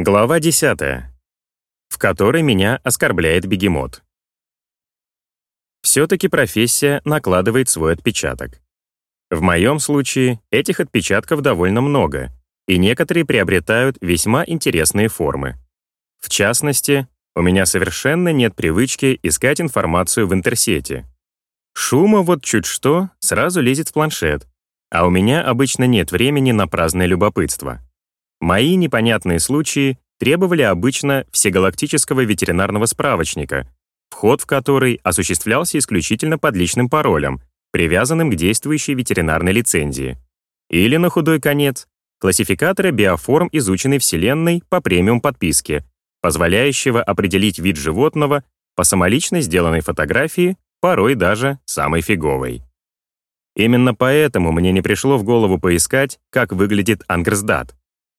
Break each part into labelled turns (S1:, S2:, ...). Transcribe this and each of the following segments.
S1: Глава 10, в которой меня оскорбляет бегемот. Все-таки профессия накладывает свой отпечаток. В моем случае этих отпечатков довольно много, и некоторые приобретают весьма интересные формы. В частности, у меня совершенно нет привычки искать информацию в интерсете. Шума вот чуть что сразу лезет в планшет, а у меня обычно нет времени на праздное любопытство. Мои непонятные случаи требовали обычно всегалактического ветеринарного справочника, вход в который осуществлялся исключительно под личным паролем, привязанным к действующей ветеринарной лицензии. Или, на худой конец, классификатора биоформ изученной Вселенной по премиум-подписке, позволяющего определить вид животного по самолично сделанной фотографии, порой даже самой фиговой. Именно поэтому мне не пришло в голову поискать, как выглядит Ангрсдат,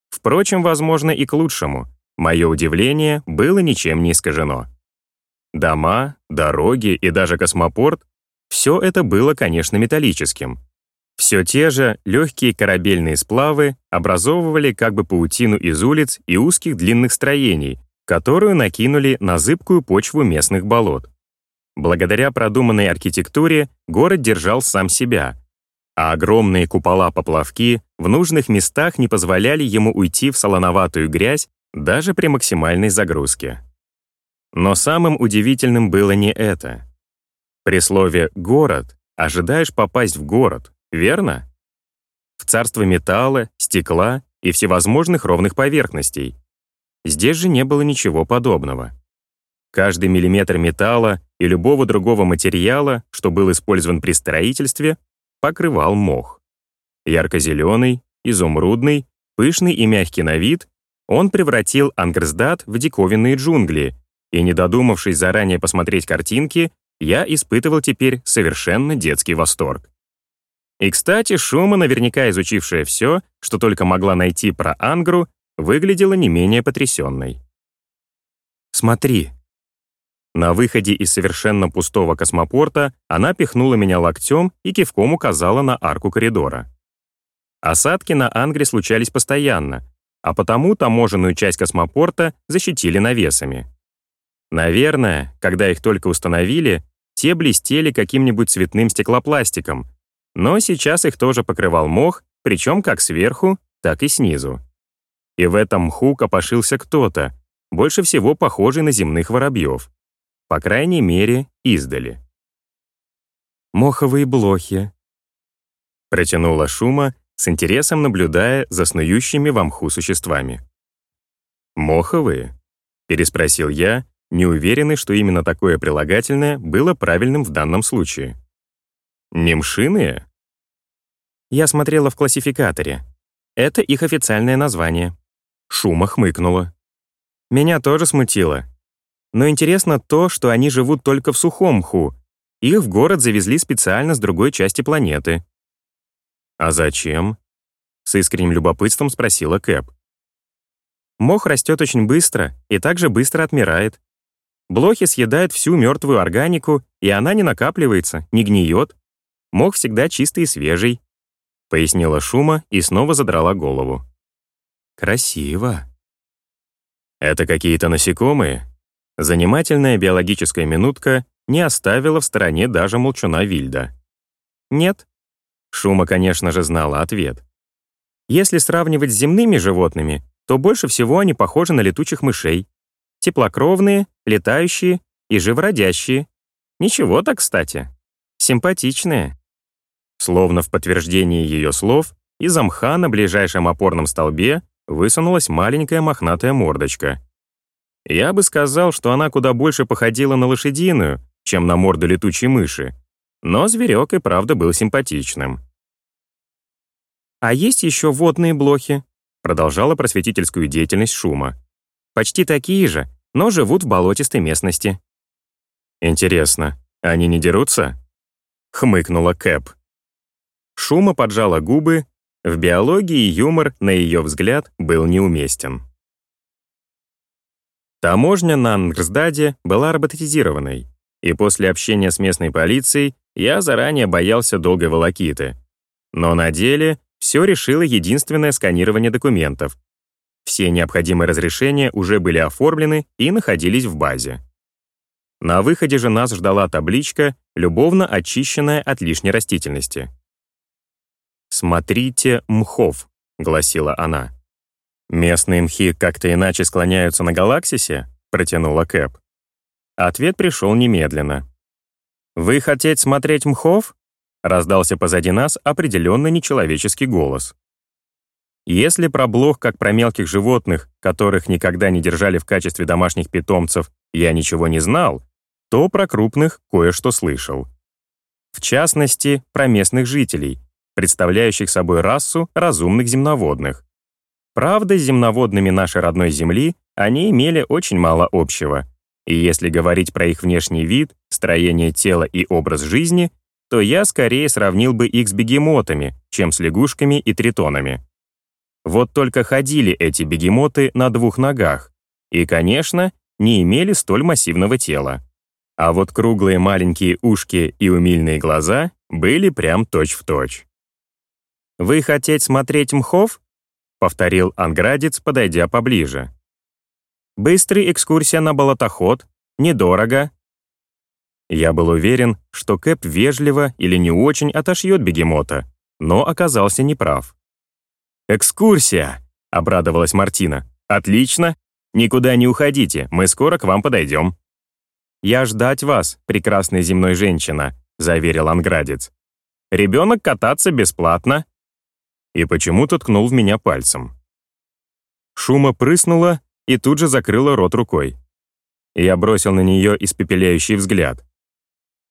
S1: Впрочем, возможно, и к лучшему. Мое удивление было ничем не искажено. Дома, дороги и даже космопорт — все это было, конечно, металлическим. Все те же легкие корабельные сплавы образовывали как бы паутину из улиц и узких длинных строений, которую накинули на зыбкую почву местных болот. Благодаря продуманной архитектуре город держал сам себя, а огромные купола-поплавки в нужных местах не позволяли ему уйти в солоноватую грязь даже при максимальной загрузке. Но самым удивительным было не это. При слове «город» ожидаешь попасть в город, верно? В царство металла, стекла и всевозможных ровных поверхностей. Здесь же не было ничего подобного. Каждый миллиметр металла и любого другого материала, что был использован при строительстве, покрывал мох. Ярко-зеленый, изумрудный, пышный и мягкий на вид, он превратил Ангрсдат в диковинные джунгли, и, не додумавшись заранее посмотреть картинки, я испытывал теперь совершенно детский восторг. И, кстати, Шума, наверняка изучившая все, что только могла найти про Ангру, выглядела не менее потрясенной. «Смотри», на выходе из совершенно пустого космопорта она пихнула меня локтем и кивком указала на арку коридора. Осадки на Ангре случались постоянно, а потому таможенную часть космопорта защитили навесами. Наверное, когда их только установили, те блестели каким-нибудь цветным стеклопластиком, но сейчас их тоже покрывал мох, причем как сверху, так и снизу. И в этом мху копошился кто-то, больше всего похожий на земных воробьев. По крайней мере, издали. «Моховые блохи», — протянула Шума, с интересом наблюдая за снующими в мху существами. «Моховые?» — переспросил я, неуверенный, что именно такое прилагательное было правильным в данном случае. «Немшиные?» Я смотрела в классификаторе. Это их официальное название. Шума хмыкнула. Меня тоже смутило, но интересно то, что они живут только в сухом мху. Их в город завезли специально с другой части планеты. «А зачем?» — с искренним любопытством спросила Кэп. Мох растет очень быстро и также быстро отмирает. Блохи съедают всю мертвую органику, и она не накапливается, не гниет. Мох всегда чистый и свежий», — пояснила Шума и снова задрала голову. «Красиво». «Это какие-то насекомые?» Занимательная биологическая минутка не оставила в стороне даже молчуна Вильда. Нет. Шума, конечно же, знала ответ. Если сравнивать с земными животными, то больше всего они похожи на летучих мышей. Теплокровные, летающие и живородящие. Ничего так, кстати. Симпатичные. Словно в подтверждении ее слов, из мха на ближайшем опорном столбе высунулась маленькая мохнатая мордочка — я бы сказал, что она куда больше походила на лошадиную, чем на морду летучей мыши, но зверек и правда был симпатичным. «А есть еще водные блохи», — продолжала просветительскую деятельность Шума. «Почти такие же, но живут в болотистой местности». «Интересно, они не дерутся?» — хмыкнула Кэп. Шума поджала губы, в биологии юмор, на ее взгляд, был неуместен. Таможня на Ангрсдаде была роботизированной, и после общения с местной полицией я заранее боялся долгой волокиты. Но на деле все решило единственное сканирование документов. Все необходимые разрешения уже были оформлены и находились в базе. На выходе же нас ждала табличка, любовно очищенная от лишней растительности. «Смотрите мхов», — гласила она. «Местные мхи как-то иначе склоняются на галаксисе?» — протянула Кэп. Ответ пришел немедленно. «Вы хотеть смотреть мхов?» — раздался позади нас определенно нечеловеческий голос. Если про блох, как про мелких животных, которых никогда не держали в качестве домашних питомцев, я ничего не знал, то про крупных кое-что слышал. В частности, про местных жителей, представляющих собой расу разумных земноводных. Правда, с земноводными нашей родной Земли они имели очень мало общего. И если говорить про их внешний вид, строение тела и образ жизни, то я скорее сравнил бы их с бегемотами, чем с лягушками и тритонами. Вот только ходили эти бегемоты на двух ногах и, конечно, не имели столь массивного тела. А вот круглые маленькие ушки и умильные глаза были прям точь-в-точь. «Вы хотеть смотреть мхов?» — повторил анградец, подойдя поближе. «Быстрый экскурсия на болотоход, недорого». Я был уверен, что Кэп вежливо или не очень отошьет бегемота, но оказался неправ. «Экскурсия!» — обрадовалась Мартина. «Отлично! Никуда не уходите, мы скоро к вам подойдем». «Я ждать вас, прекрасная земной женщина», — заверил анградец. «Ребенок кататься бесплатно». И почему-то ткнул в меня пальцем. Шума прыснула и тут же закрыла рот рукой. Я бросил на нее испепеляющий взгляд.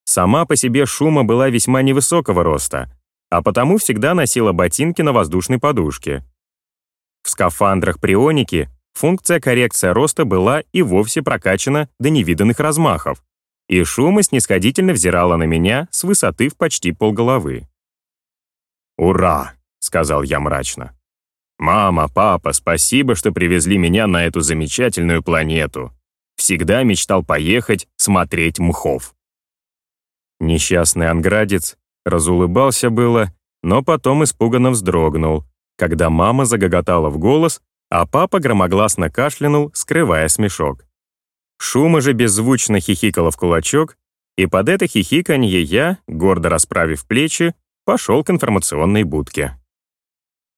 S1: Сама по себе Шума была весьма невысокого роста, а потому всегда носила ботинки на воздушной подушке. В скафандрах прионики функция коррекция роста была и вовсе прокачана до невиданных размахов, и Шума снисходительно взирала на меня с высоты в почти полголовы. «Ура!» — сказал я мрачно. «Мама, папа, спасибо, что привезли меня на эту замечательную планету. Всегда мечтал поехать смотреть мхов». Несчастный анградец Разулыбался было, но потом испуганно вздрогнул, когда мама загоготала в голос, а папа громогласно кашлянул, скрывая смешок. Шума же беззвучно хихикала в кулачок, и под это хихиканье я, гордо расправив плечи, пошел к информационной будке.